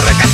barraca.